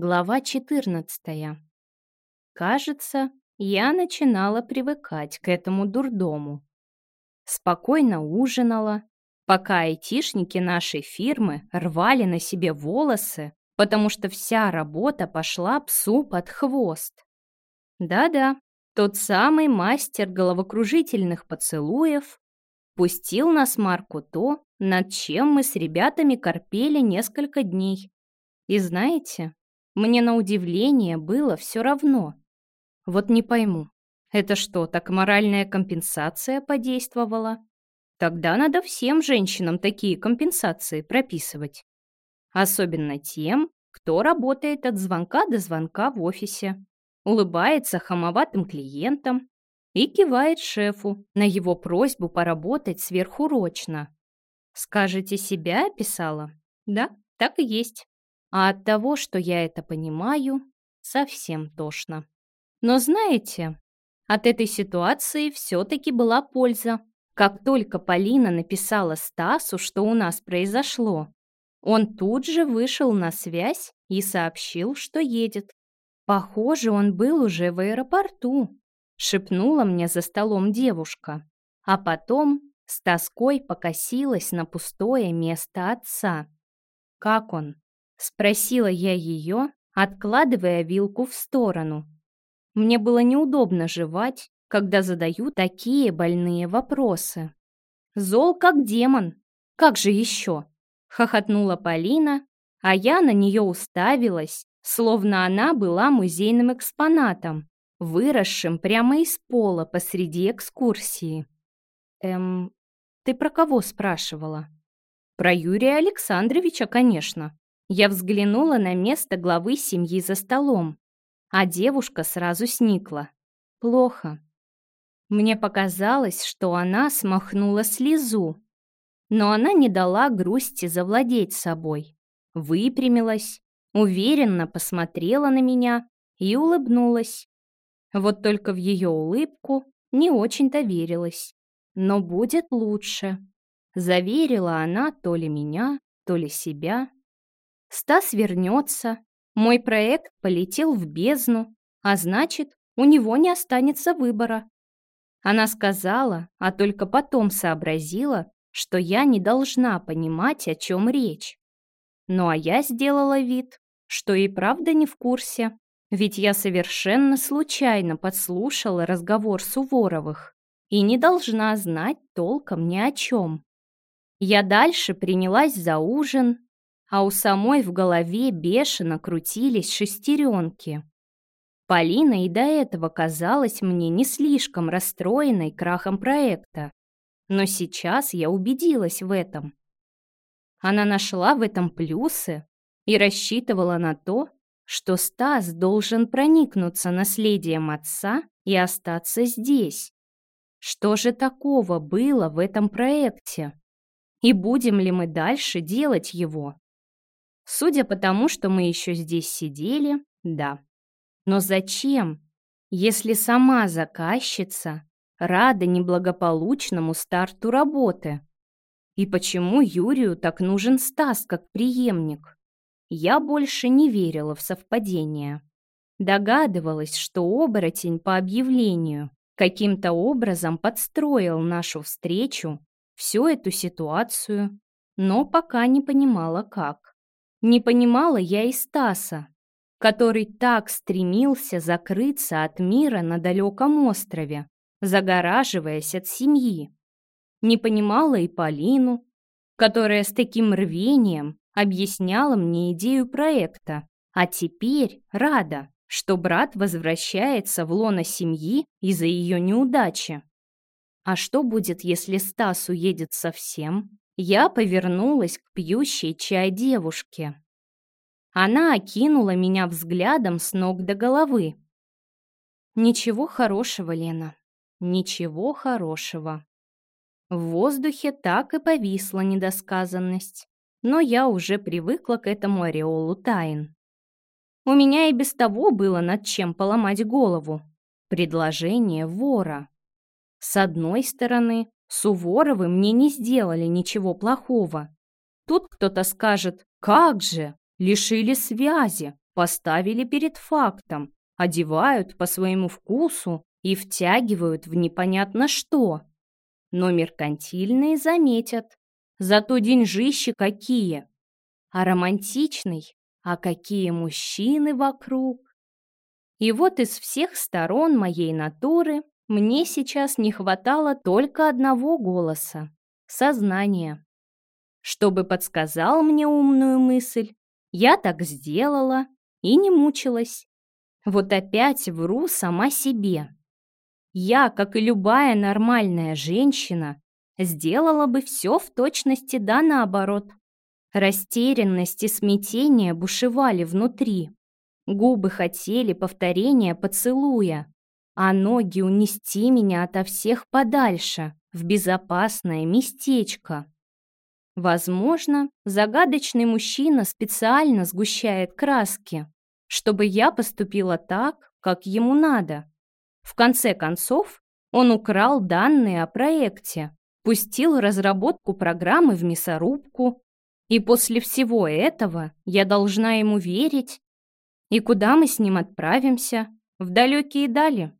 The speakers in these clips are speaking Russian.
Глава 14. Кажется, я начинала привыкать к этому дурдому. Спокойно ужинала, пока айтишники нашей фирмы рвали на себе волосы, потому что вся работа пошла псу под хвост. Да-да, тот самый мастер головокружительных поцелуев пустил на смарку то, над чем мы с ребятами корпели несколько дней. И знаете, мне на удивление было все равно. Вот не пойму, это что, так моральная компенсация подействовала? Тогда надо всем женщинам такие компенсации прописывать. Особенно тем, кто работает от звонка до звонка в офисе, улыбается хамоватым клиентам и кивает шефу на его просьбу поработать сверхурочно. Скажете, себя описала? Да, так и есть. А от того, что я это понимаю, совсем тошно. Но знаете, от этой ситуации все-таки была польза. Как только Полина написала Стасу, что у нас произошло, он тут же вышел на связь и сообщил, что едет. Похоже, он был уже в аэропорту, шепнула мне за столом девушка. А потом с тоской покосилась на пустое место отца. Как он? Спросила я ее, откладывая вилку в сторону. Мне было неудобно жевать, когда задаю такие больные вопросы. «Зол как демон! Как же еще?» — хохотнула Полина, а я на нее уставилась, словно она была музейным экспонатом, выросшим прямо из пола посреди экскурсии. «Эм, ты про кого спрашивала?» «Про Юрия Александровича, конечно», я взглянула на место главы семьи за столом, а девушка сразу сникла. Плохо. Мне показалось, что она смахнула слезу, но она не дала грусти завладеть собой. Выпрямилась, уверенно посмотрела на меня и улыбнулась. Вот только в ее улыбку не очень-то верилась. Но будет лучше. Заверила она то ли меня, то ли себя. Стас вернется, мой проект полетел в бездну, а значит, у него не останется выбора. Она сказала, а только потом сообразила, что я не должна понимать, о чем речь. Ну а я сделала вид, что и правда не в курсе, ведь я совершенно случайно подслушала разговор Суворовых и не должна знать толком ни о чем. Я дальше принялась за ужин, а у самой в голове бешено крутились шестеренки. Полина и до этого казалась мне не слишком расстроенной крахом проекта, но сейчас я убедилась в этом. Она нашла в этом плюсы и рассчитывала на то, что Стас должен проникнуться наследием отца и остаться здесь. Что же такого было в этом проекте? И будем ли мы дальше делать его? Судя по тому, что мы еще здесь сидели, да. Но зачем, если сама заказчица рада неблагополучному старту работы? И почему Юрию так нужен Стас как преемник? Я больше не верила в совпадение. Догадывалась, что оборотень по объявлению каким-то образом подстроил нашу встречу, всю эту ситуацию, но пока не понимала, как. Не понимала я и Стаса, который так стремился закрыться от мира на далеком острове, загораживаясь от семьи. Не понимала и Полину, которая с таким рвением объясняла мне идею проекта, а теперь рада, что брат возвращается в лоно семьи из-за ее неудачи. А что будет, если Стас уедет совсем? Я повернулась к пьющей чай девушке. Она окинула меня взглядом с ног до головы. Ничего хорошего, Лена, ничего хорошего. В воздухе так и повисла недосказанность, но я уже привыкла к этому ореолу тайн. У меня и без того было над чем поломать голову. Предложение вора. С одной стороны, Суворовы мне не сделали ничего плохого. Тут кто-то скажет «Как же? Лишили связи, поставили перед фактом, одевают по своему вкусу и втягивают в непонятно что. Но меркантильные заметят, зато деньжищи какие. А романтичный, а какие мужчины вокруг. И вот из всех сторон моей натуры мне сейчас не хватало только одного голоса — сознания. Чтобы подсказал мне умную мысль, я так сделала и не мучилась. Вот опять вру сама себе. Я, как и любая нормальная женщина, сделала бы все в точности да наоборот. Растерянность и смятение бушевали внутри. Губы хотели повторения поцелуя, а ноги унести меня ото всех подальше, в безопасное местечко. Возможно, загадочный мужчина специально сгущает краски, чтобы я поступила так, как ему надо. В конце концов, он украл данные о проекте, пустил разработку программы в мясорубку, и после всего этого я должна ему верить и куда мы с ним отправимся? В далекие дали?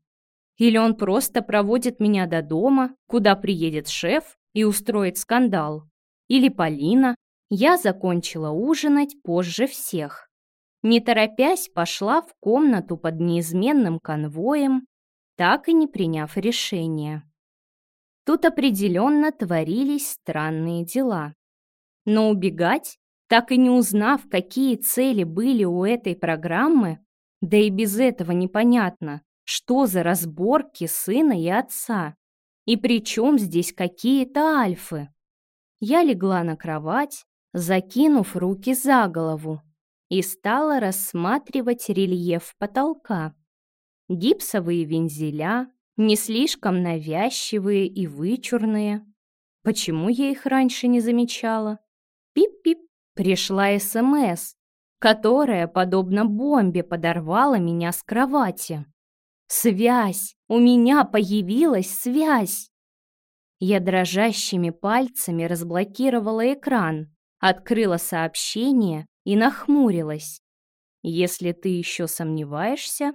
Или он просто проводит меня до дома, куда приедет шеф и устроит скандал? Или Полина? Я закончила ужинать позже всех. Не торопясь, пошла в комнату под неизменным конвоем, так и не приняв решения. Тут определенно творились странные дела. Но убегать так и не узнав, какие цели были у этой программы, да и без этого непонятно, что за разборки сына и отца, и при чем здесь какие-то альфы. Я легла на кровать, закинув руки за голову, и стала рассматривать рельеф потолка. Гипсовые вензеля, не слишком навязчивые и вычурные. Почему я их раньше не замечала? Пип-пип. Пришла СМС, которая, подобно бомбе, подорвала меня с кровати. Связь! У меня появилась связь! Я дрожащими пальцами разблокировала экран, открыла сообщение и нахмурилась. Если ты еще сомневаешься,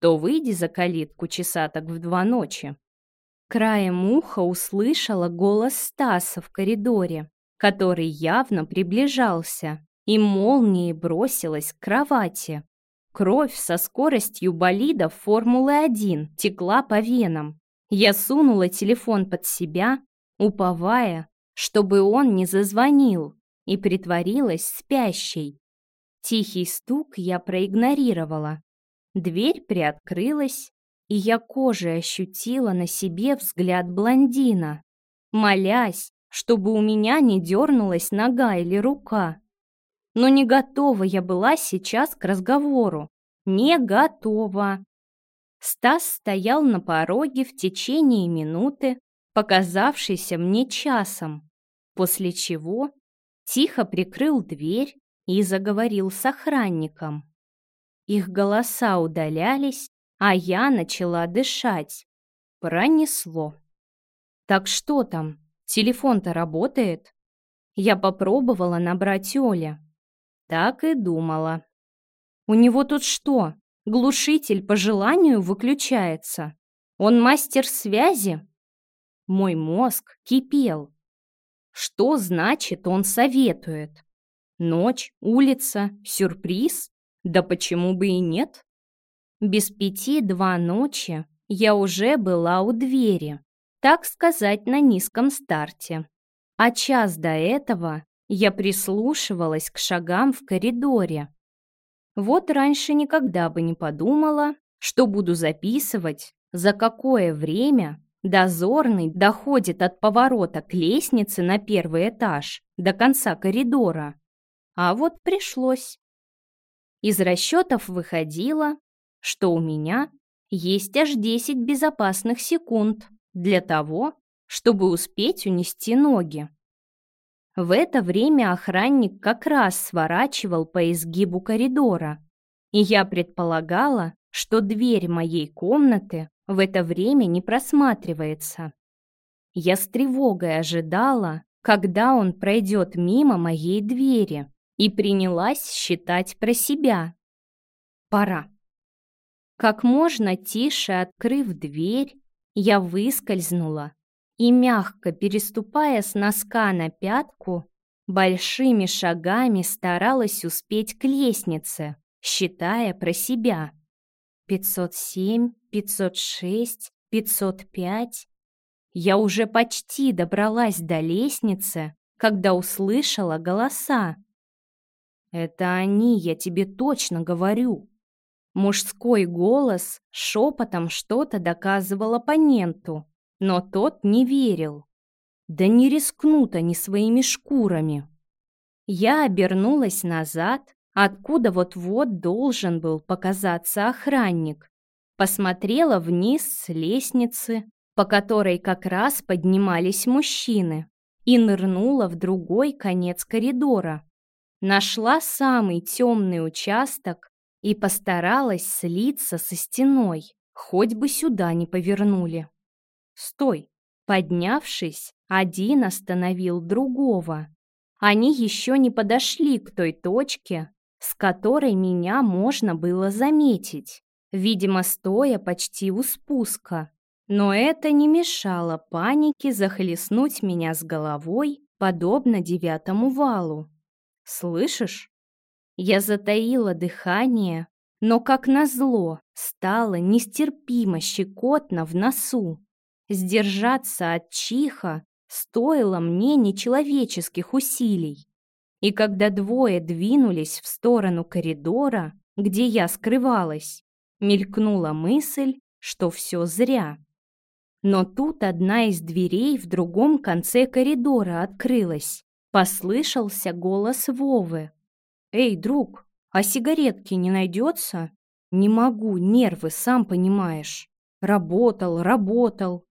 то выйди за калитку часа так в два ночи. Краем уха услышала голос Стаса в коридоре который явно приближался, и молнией бросилась к кровати. Кровь со скоростью болида Формулы-1 текла по венам. Я сунула телефон под себя, уповая, чтобы он не зазвонил, и притворилась спящей. Тихий стук я проигнорировала. Дверь приоткрылась, и я кожей ощутила на себе взгляд блондина. Молясь, чтобы у меня не дернулась нога или рука. Но не готова я была сейчас к разговору. Не готова. Стас стоял на пороге в течение минуты, показавшейся мне часом, после чего тихо прикрыл дверь и заговорил с охранником. Их голоса удалялись, а я начала дышать. Пронесло. «Так что там?» Телефон-то работает. Я попробовала набрать Оля. Так и думала. У него тут что, глушитель по желанию выключается? Он мастер связи? Мой мозг кипел. Что значит он советует? Ночь, улица, сюрприз? Да почему бы и нет? Без пяти два ночи я уже была у двери так сказать, на низком старте. А час до этого я прислушивалась к шагам в коридоре. Вот раньше никогда бы не подумала, что буду записывать, за какое время дозорный доходит от поворота к лестнице на первый этаж до конца коридора. А вот пришлось. Из расчетов выходило, что у меня есть аж 10 безопасных секунд для того, чтобы успеть унести ноги. В это время охранник как раз сворачивал по изгибу коридора, и я предполагала, что дверь моей комнаты в это время не просматривается. Я с тревогой ожидала, когда он пройдет мимо моей двери, и принялась считать про себя. Пора. Как можно тише открыв дверь, я выскользнула и, мягко переступая с носка на пятку, большими шагами старалась успеть к лестнице, считая про себя. 507, 506, 505. Я уже почти добралась до лестницы, когда услышала голоса. «Это они, я тебе точно говорю!» Мужской голос шепотом что-то доказывал оппоненту, но тот не верил. Да не рискнут они своими шкурами. Я обернулась назад, откуда вот-вот должен был показаться охранник. Посмотрела вниз с лестницы, по которой как раз поднимались мужчины, и нырнула в другой конец коридора. Нашла самый темный участок и постаралась слиться со стеной, хоть бы сюда не повернули. «Стой!» Поднявшись, один остановил другого. Они еще не подошли к той точке, с которой меня можно было заметить, видимо, стоя почти у спуска. Но это не мешало панике захлестнуть меня с головой, подобно девятому валу. «Слышишь?» Я затаила дыхание, но, как назло, стало нестерпимо щекотно в носу. Сдержаться от чиха стоило мне нечеловеческих усилий. И когда двое двинулись в сторону коридора, где я скрывалась, мелькнула мысль, что все зря. Но тут одна из дверей в другом конце коридора открылась. Послышался голос Вовы. «Эй, друг, а сигаретки не найдется?» «Не могу, нервы, сам понимаешь. Работал, работал».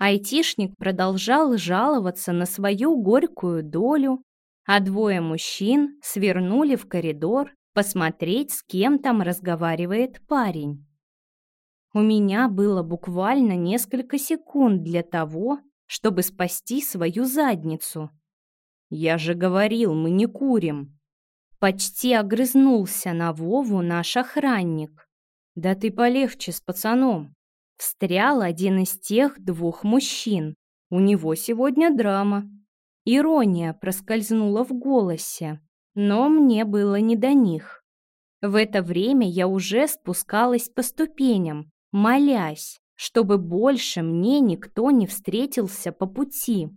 Айтишник продолжал жаловаться на свою горькую долю, а двое мужчин свернули в коридор посмотреть, с кем там разговаривает парень. У меня было буквально несколько секунд для того, чтобы спасти свою задницу. «Я же говорил, мы не курим!» Почти огрызнулся на Вову наш охранник. «Да ты полегче с пацаном!» Встрял один из тех двух мужчин. У него сегодня драма. Ирония проскользнула в голосе, но мне было не до них. В это время я уже спускалась по ступеням, молясь, чтобы больше мне никто не встретился по пути.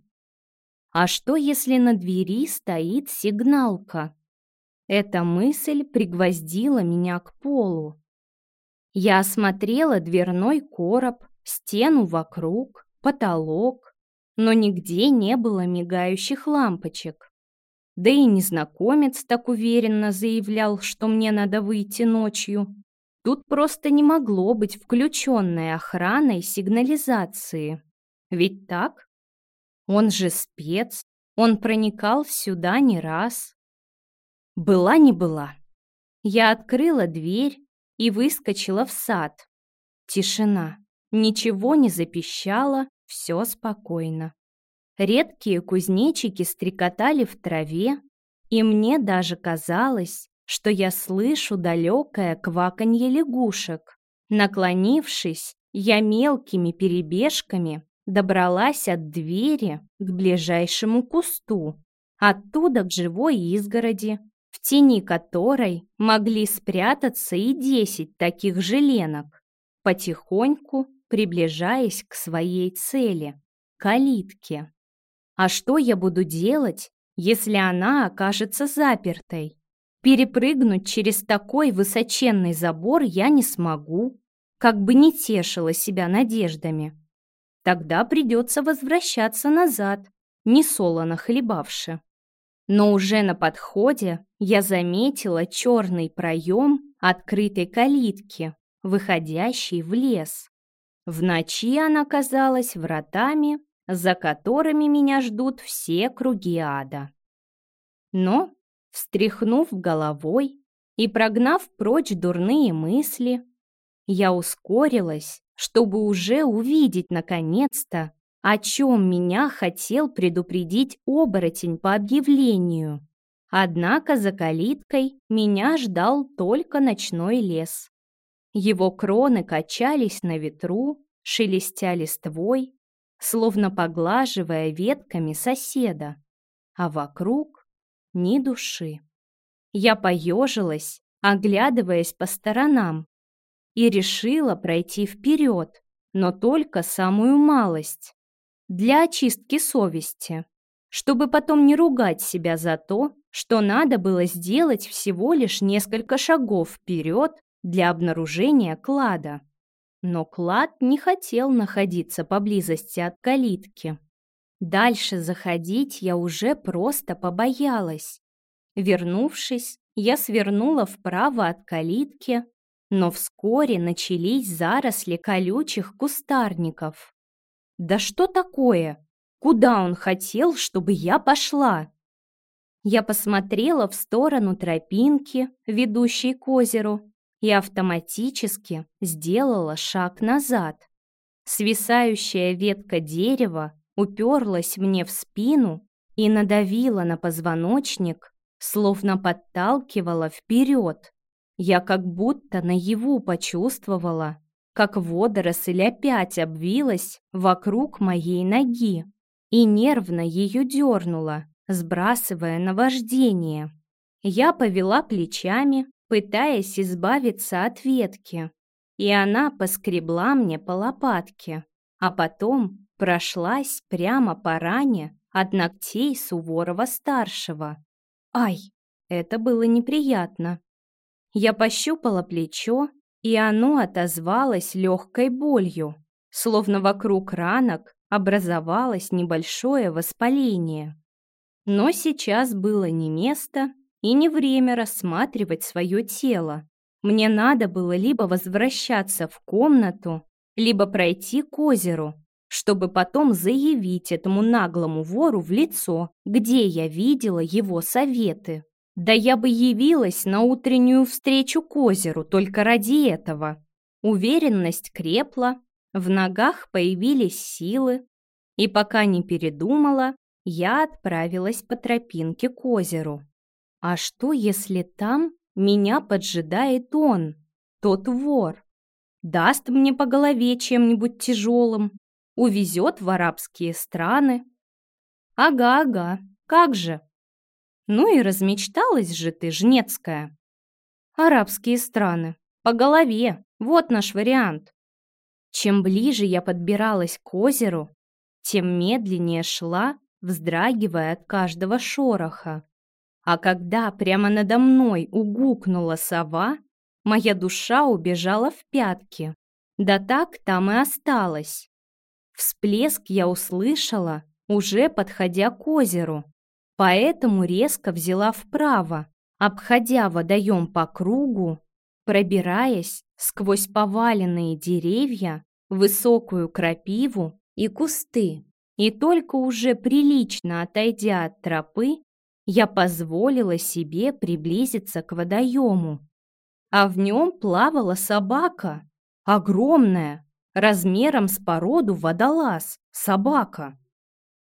А что, если на двери стоит сигналка? Эта мысль пригвоздила меня к полу. Я осмотрела дверной короб, стену вокруг, потолок, но нигде не было мигающих лампочек. Да и незнакомец так уверенно заявлял, что мне надо выйти ночью. Тут просто не могло быть включенной охраной сигнализации. Ведь так? Он же спец, он проникал сюда не раз. Была не была. Я открыла дверь и выскочила в сад. Тишина. Ничего не запищало, все спокойно. Редкие кузнечики стрекотали в траве, и мне даже казалось, что я слышу далекое кваканье лягушек. Наклонившись, я мелкими перебежками добралась от двери к ближайшему кусту, оттуда к живой изгороди, в тени которой могли спрятаться и десять таких же ленок, потихоньку приближаясь к своей цели — калитке. А что я буду делать, если она окажется запертой? Перепрыгнуть через такой высоченный забор я не смогу, как бы не тешила себя надеждами. Тогда придется возвращаться назад, не солоно хлебавши. Но уже на подходе я заметила черный проем открытой калитки, выходящей в лес. В ночи она казалась вратами, за которыми меня ждут все круги ада. Но, встряхнув головой и прогнав прочь дурные мысли, я ускорилась, чтобы уже увидеть наконец-то о чем меня хотел предупредить оборотень по объявлению. Однако за калиткой меня ждал только ночной лес. Его кроны качались на ветру, шелестя листвой, словно поглаживая ветками соседа, а вокруг ни души. Я поежилась, оглядываясь по сторонам, и решила пройти вперед, но только самую малость, для очистки совести, чтобы потом не ругать себя за то, что надо было сделать всего лишь несколько шагов вперед для обнаружения клада. Но клад не хотел находиться поблизости от калитки. Дальше заходить я уже просто побоялась. Вернувшись, я свернула вправо от калитки, но вскоре начались заросли колючих кустарников. Да что такое? Куда он хотел, чтобы я пошла? Я посмотрела в сторону тропинки, ведущей к озеру, и автоматически сделала шаг назад. Свисающая ветка дерева уперлась мне в спину и надавила на позвоночник, словно подталкивала вперед. Я как будто наяву почувствовала, как водоросль опять обвилась вокруг моей ноги и нервно ее дернула, сбрасывая наваждение. Я повела плечами, пытаясь избавиться от ветки, и она поскребла мне по лопатке, а потом прошлась прямо по ране от ногтей Суворова-старшего. Ай, это было неприятно. Я пощупала плечо, и оно отозвалось легкой болью, словно вокруг ранок образовалось небольшое воспаление. Но сейчас было не место и не время рассматривать свое тело. Мне надо было либо возвращаться в комнату, либо пройти к озеру, чтобы потом заявить этому наглому вору в лицо, где я видела его советы. Да я бы явилась на утреннюю встречу к озеру только ради этого. Уверенность крепла, в ногах появились силы, и пока не передумала, я отправилась по тропинке к озеру. А что, если там меня поджидает он, тот вор? Даст мне по голове чем-нибудь тяжелым, увезет в арабские страны. Ага-ага, как же. Ну и размечталась же ты, Жнецкая. Арабские страны. По голове. Вот наш вариант. Чем ближе я подбиралась к озеру, тем медленнее шла, вздрагивая от каждого шороха. А когда прямо надо мной угукнула сова, моя душа убежала в пятки. Да так там и осталась. Всплеск я услышала, уже подходя к озеру, поэтому резко взяла вправо, обходя водоем по кругу, пробираясь сквозь поваленные деревья, высокую крапиву и кусты. И только уже прилично отойдя от тропы, я позволила себе приблизиться к водоему. А в нем плавала собака, огромная, размером с породу водолаз, собака.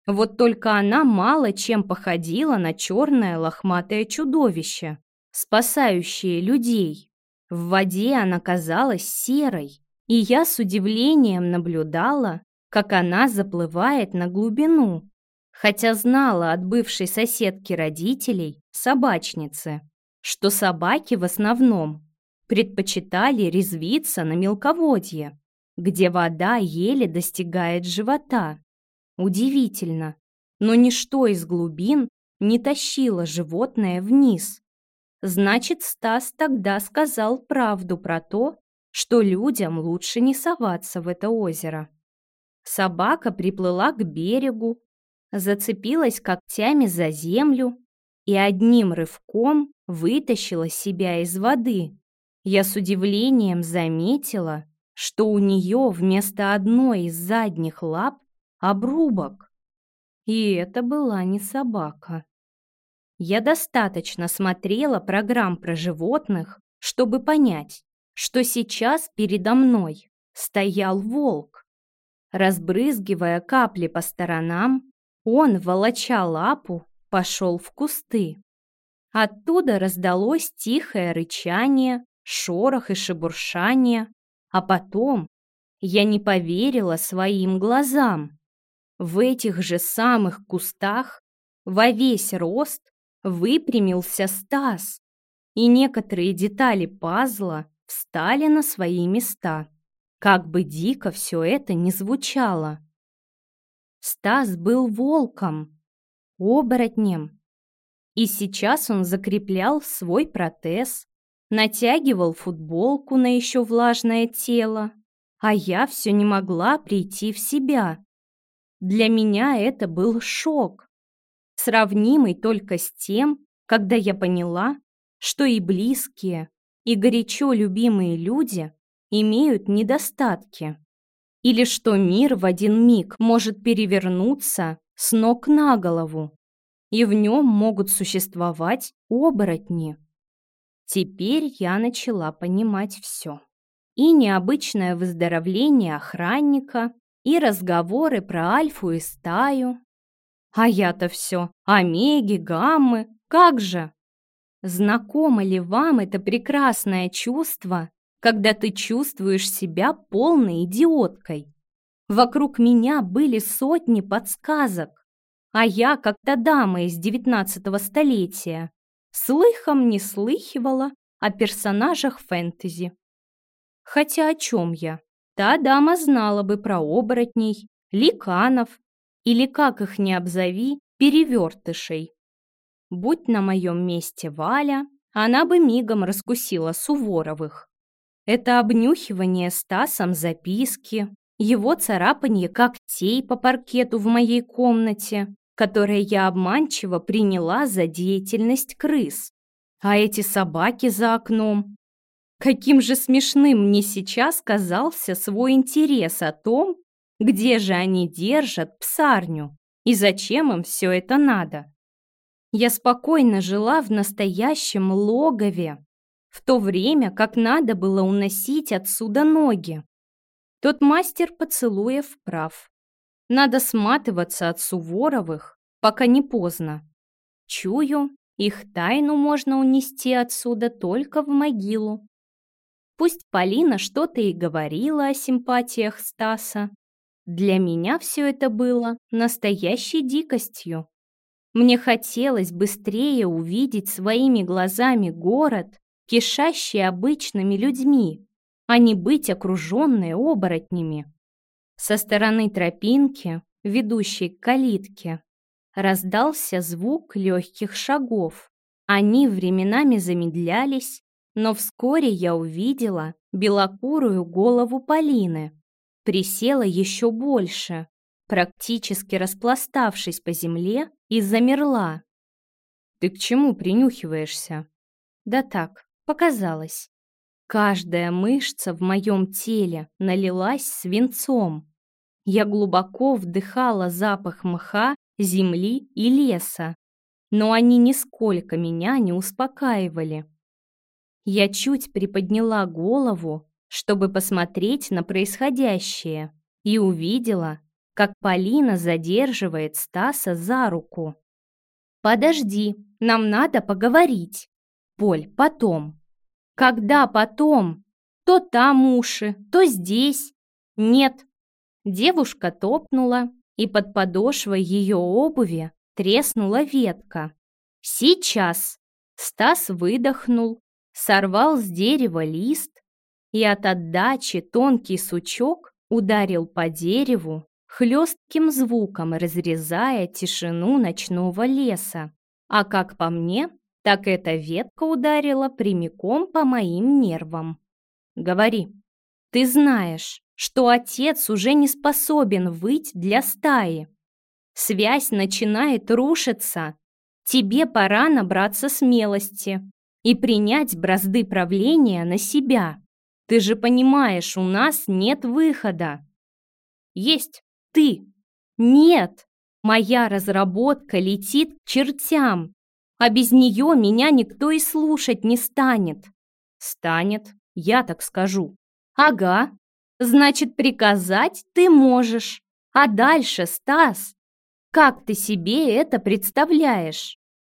Вот только она мало чем походила на черное лохматое чудовище, спасающее людей. В воде она казалась серой, и я с удивлением наблюдала, как она заплывает на глубину, хотя знала от бывшей соседки родителей, собачницы, что собаки в основном предпочитали резвиться на мелководье, где вода еле достигает живота. Удивительно, но ничто из глубин не тащило животное вниз. Значит, Стас тогда сказал правду про то, что людям лучше не соваться в это озеро. Собака приплыла к берегу, зацепилась когтями за землю и одним рывком вытащила себя из воды. Я с удивлением заметила, что у нее вместо одной из задних лап обрубок. И это была не собака. Я достаточно смотрела программ про животных, чтобы понять, что сейчас передо мной стоял волк. Разбрызгивая капли по сторонам, он, волоча лапу, пошел в кусты. Оттуда раздалось тихое рычание, шорох и шебуршание, а потом я не поверила своим глазам. В этих же самых кустах во весь рост выпрямился Стас, и некоторые детали пазла встали на свои места. Как бы дико все это ни звучало. Стас был волком, оборотнем. И сейчас он закреплял свой протез, натягивал футболку на еще влажное тело, а я все не могла прийти в себя. Для меня это был шок, сравнимый только с тем, когда я поняла, что и близкие, и горячо любимые люди имеют недостатки. Или что мир в один миг может перевернуться с ног на голову, и в нем могут существовать оборотни. Теперь я начала понимать все. И необычное выздоровление охранника, и разговоры про альфу и стаю. А я-то все, омеги, гаммы, как же? Знакомо ли вам это прекрасное чувство, когда ты чувствуешь себя полной идиоткой. Вокруг меня были сотни подсказок, а я, как та дама из девятнадцатого столетия, слыхом не слыхивала о персонажах фэнтези. Хотя о чем я? Та дама знала бы про оборотней, ликанов или, как их не обзови, перевертышей. Будь на моем месте Валя, она бы мигом раскусила Суворовых. Это обнюхивание Стасом записки, его царапанье когтей по паркету в моей комнате, которое я обманчиво приняла за деятельность крыс. А эти собаки за окном. Каким же смешным мне сейчас казался свой интерес о том, где же они держат псарню и зачем им все это надо. Я спокойно жила в настоящем логове, в то время как надо было уносить отсюда ноги. Тот мастер поцелуев прав. Надо сматываться от Суворовых, пока не поздно. Чую, их тайну можно унести отсюда только в могилу. Пусть Полина что-то и говорила о симпатиях Стаса, для меня все это было настоящей дикостью. Мне хотелось быстрее увидеть своими глазами город, кишащие обычными людьми, а не быть окруженной оборотнями. Со стороны тропинки, ведущей к калитке, раздался звук легких шагов. Они временами замедлялись, но вскоре я увидела белокурую голову Полины. Присела еще больше, практически распластавшись по земле, и замерла. «Ты к чему принюхиваешься?» «Да так, Показалось. Каждая мышца в моем теле налилась свинцом. Я глубоко вдыхала запах мха, земли и леса, но они нисколько меня не успокаивали. Я чуть приподняла голову, чтобы посмотреть на происходящее, и увидела, как Полина задерживает Стаса за руку. «Подожди, нам надо поговорить. Поль, потом». Когда потом? То там уши, то здесь. Нет. Девушка топнула, и под подошвой ее обуви треснула ветка. Сейчас. Стас выдохнул, сорвал с дерева лист и от отдачи тонкий сучок ударил по дереву хлестким звуком, разрезая тишину ночного леса. А как по мне, так эта ветка ударила прямиком по моим нервам. Говори, ты знаешь, что отец уже не способен выть для стаи. Связь начинает рушиться. Тебе пора набраться смелости и принять бразды правления на себя. Ты же понимаешь, у нас нет выхода. Есть ты. Нет. Моя разработка летит к чертям а без нее меня никто и слушать не станет. Станет, я так скажу. Ага, значит, приказать ты можешь. А дальше, Стас, как ты себе это представляешь?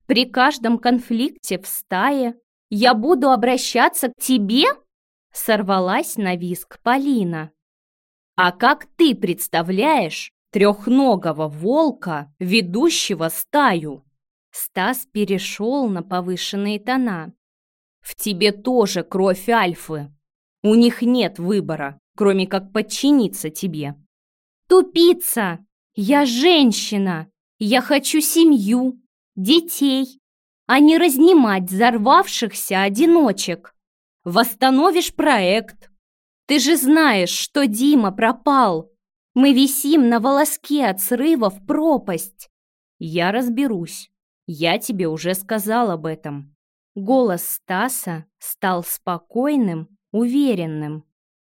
При каждом конфликте в стае я буду обращаться к тебе?» Сорвалась на виск Полина. «А как ты представляешь трехногого волка, ведущего стаю?» Стас перешел на повышенные тона. «В тебе тоже кровь Альфы. У них нет выбора, кроме как подчиниться тебе». «Тупица! Я женщина! Я хочу семью, детей, а не разнимать взорвавшихся одиночек. Восстановишь проект. Ты же знаешь, что Дима пропал. Мы висим на волоске от срыва в пропасть. Я разберусь. Я тебе уже сказал об этом. Голос Стаса стал спокойным, уверенным.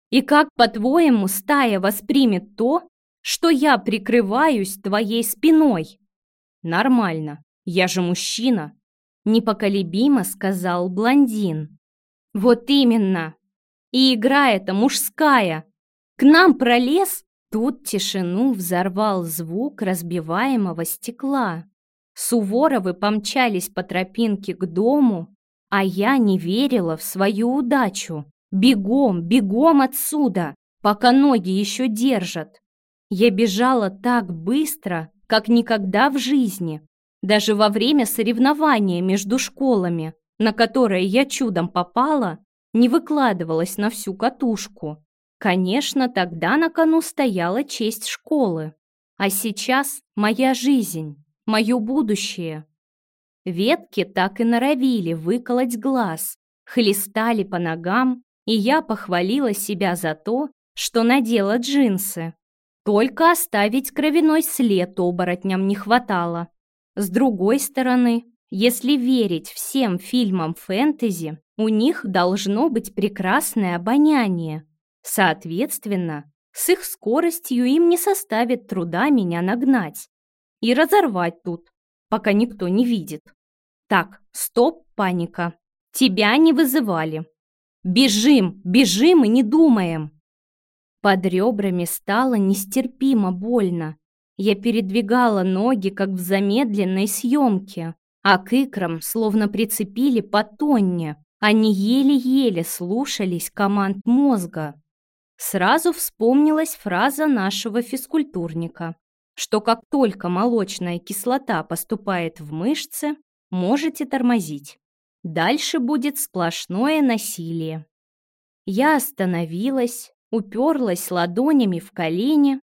И как, по-твоему, стая воспримет то, что я прикрываюсь твоей спиной? Нормально. Я же мужчина, непоколебимо сказал блондин. Вот именно. И игра эта мужская. К нам пролез, тут тишину взорвал звук разбиваемого стекла. Суворовы помчались по тропинке к дому, а я не верила в свою удачу. Бегом, бегом отсюда, пока ноги еще держат. Я бежала так быстро, как никогда в жизни. Даже во время соревнования между школами, на которое я чудом попала, не выкладывалась на всю катушку. Конечно, тогда на кону стояла честь школы. А сейчас моя жизнь, мое будущее. Ветки так и норовили выколоть глаз, хлестали по ногам, и я похвалила себя за то, что надела джинсы. Только оставить кровяной след оборотням не хватало. С другой стороны, если верить всем фильмам фэнтези, у них должно быть прекрасное обоняние. Соответственно, с их скоростью им не составит труда меня нагнать и разорвать тут, пока никто не видит. Так, стоп, паника. Тебя не вызывали. Бежим, бежим и не думаем. Под ребрами стало нестерпимо больно. Я передвигала ноги, как в замедленной съемке, а к икрам словно прицепили по тонне. Они еле-еле слушались команд мозга. Сразу вспомнилась фраза нашего физкультурника, что как только молочная кислота поступает в мышцы, можете тормозить. Дальше будет сплошное насилие. Я остановилась, уперлась ладонями в колени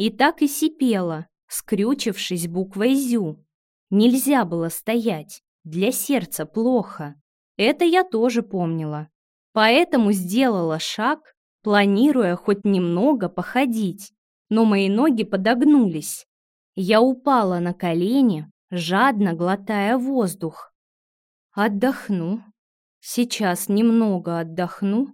и так и сипела, скрючившись буквой «зю». Нельзя было стоять, для сердца плохо. Это я тоже помнила. Поэтому сделала шаг, планируя хоть немного походить, но мои ноги подогнулись. Я упала на колени, жадно глотая воздух. Отдохну. Сейчас немного отдохну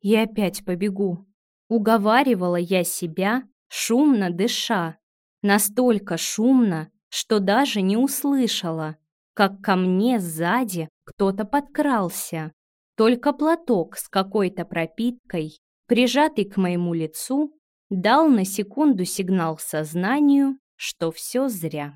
и опять побегу. Уговаривала я себя, шумно дыша, настолько шумно, что даже не услышала, как ко мне сзади кто-то подкрался. Только платок с какой-то пропиткой, прижатый к моему лицу, дал на секунду сигнал сознанию, что все зря.